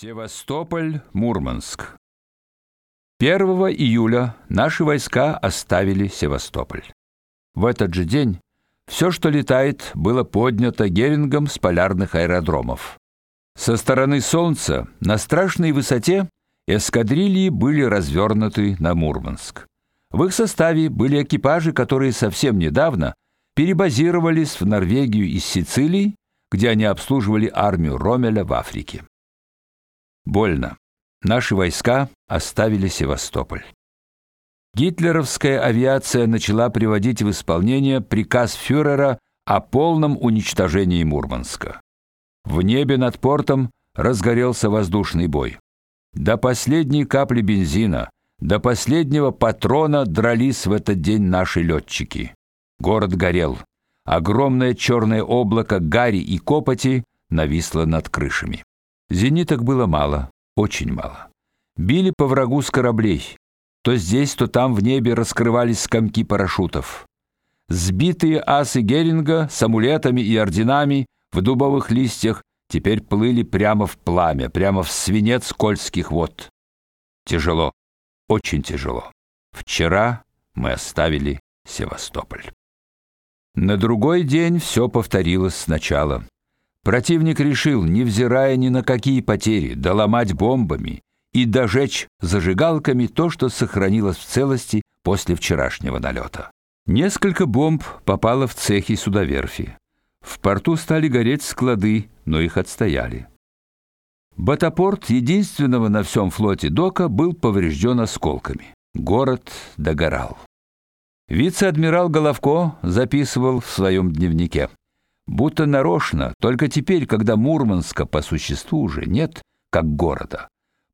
Севастополь, Мурманск. 1 июля наши войска оставили Севастополь. В этот же день все, что летает, было поднято Герингом с полярных аэродромов. Со стороны Солнца на страшной высоте эскадрильи были развернуты на Мурманск. В их составе были экипажи, которые совсем недавно перебазировались в Норвегию из Сицилии, где они обслуживали армию Роммеля в Африке. Больно. Наши войска оставили Севастополь. Гитлеровская авиация начала приводить в исполнение приказ фюрера о полном уничтожении Мурманска. В небе над портом разгорелся воздушный бой. До последней капли бензина, до последнего патрона дрались в этот день наши летчики. Город горел. Огромное черное облако гари и копоти нависло над крышами. Зениток было мало, очень мало. Били по врагу с кораблей. То здесь, то там в небе раскрывались скамки парашютов. Сбитые асы Геринга с амулетами и орденами в дубовых листьях теперь плыли прямо в пламя, прямо в свинец скользких вод. Тяжело, очень тяжело. Вчера мы оставили Севастополь. На другой день все повторилось сначала. Противник решил, не взирая ни на какие потери, доломать бомбами и дожечь зажигалками то, что сохранилось в целости после вчерашнего налета. Несколько бомб попало в цехи судоверфи. В порту стали гореть склады, но их отстояли. Батапорт единственного на всем флоте дока был поврежден осколками. Город догорал. Вице-адмирал Головко записывал в своем дневнике: будто нарочно, только теперь, когда Мурманска по существу уже нет, как города,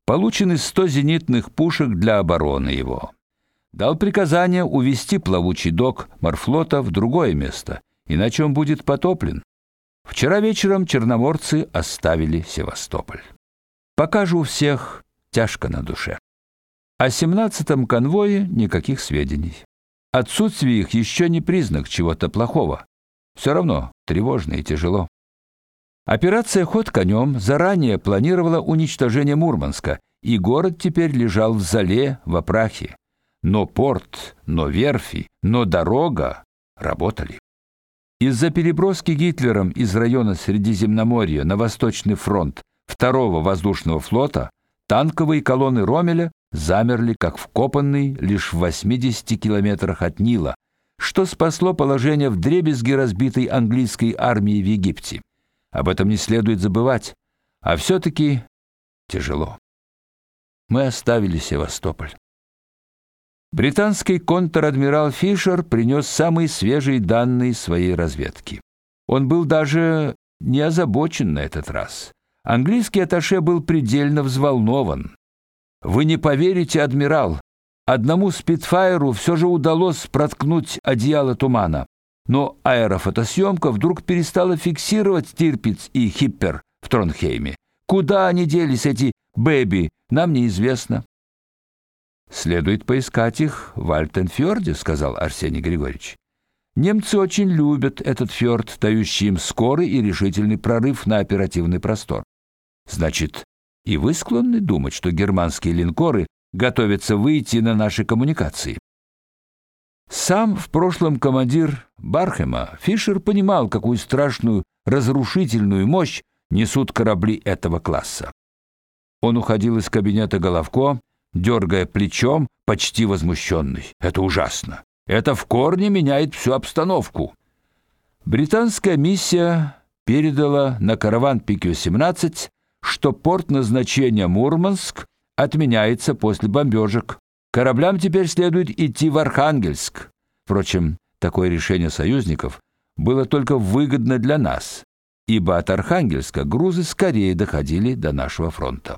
получены 100 зенитных пушек для обороны его. Дал приказание увести плавучий док Морфлота в другое место, иначе он будет потоплен. Вчера вечером черноморцы оставили Севастополь. Пока же у всех тяжко на душе. О семнадцатом конвое никаких сведений. Отсутствие их еще не признак чего-то плохого. Все равно тревожно и тяжело. Операция «Ход конем» заранее планировала уничтожение Мурманска, и город теперь лежал в зале, в опрахе. Но порт, но верфи, но дорога работали. Из-за переброски Гитлером из района Средиземноморья на Восточный фронт второго воздушного флота танковые колонны Роммеля замерли как вкопанные лишь в 80 километрах от Нила, что спасло положение в дребезги разбитой английской армии в Египте. Об этом не следует забывать, а все таки тяжело. Мы оставили Севастополь. Британский контр-адмирал Фишер принес самые свежие данные своей разведки. Он был даже не озабочен на этот раз. Английский атташе был предельно взволнован. Вы не поверите, адмирал, Одному спитфайру все же удалось проткнуть одеяло тумана, но аэрофотосъемка вдруг перестала фиксировать Тирпиц и Хиппер в Тронхейме. Куда они делись эти бэби, нам неизвестно. Следует поискать их в Альтенфьорде, сказал Арсений Григорьевич. Немцы очень любят этот фьорд, дающий им скорый и решительный прорыв на оперативный простор. Значит, и вы склонны думать, что германские линкоры готовится выйти на наши коммуникации. Сам в прошлом командир Бархема Фишер понимал, какую страшную разрушительную мощь несут корабли этого класса. Он уходил из кабинета Головко, дергая плечом, почти возмущенный. Это ужасно. Это в корне меняет всю обстановку. Британская миссия передала на караван ПК-17, что порт назначения Мурманск отменяется после бомбежек. Кораблям теперь следует идти в Архангельск. Впрочем, такое решение союзников было только выгодно для нас, ибо от Архангельска грузы скорее доходили до нашего фронта.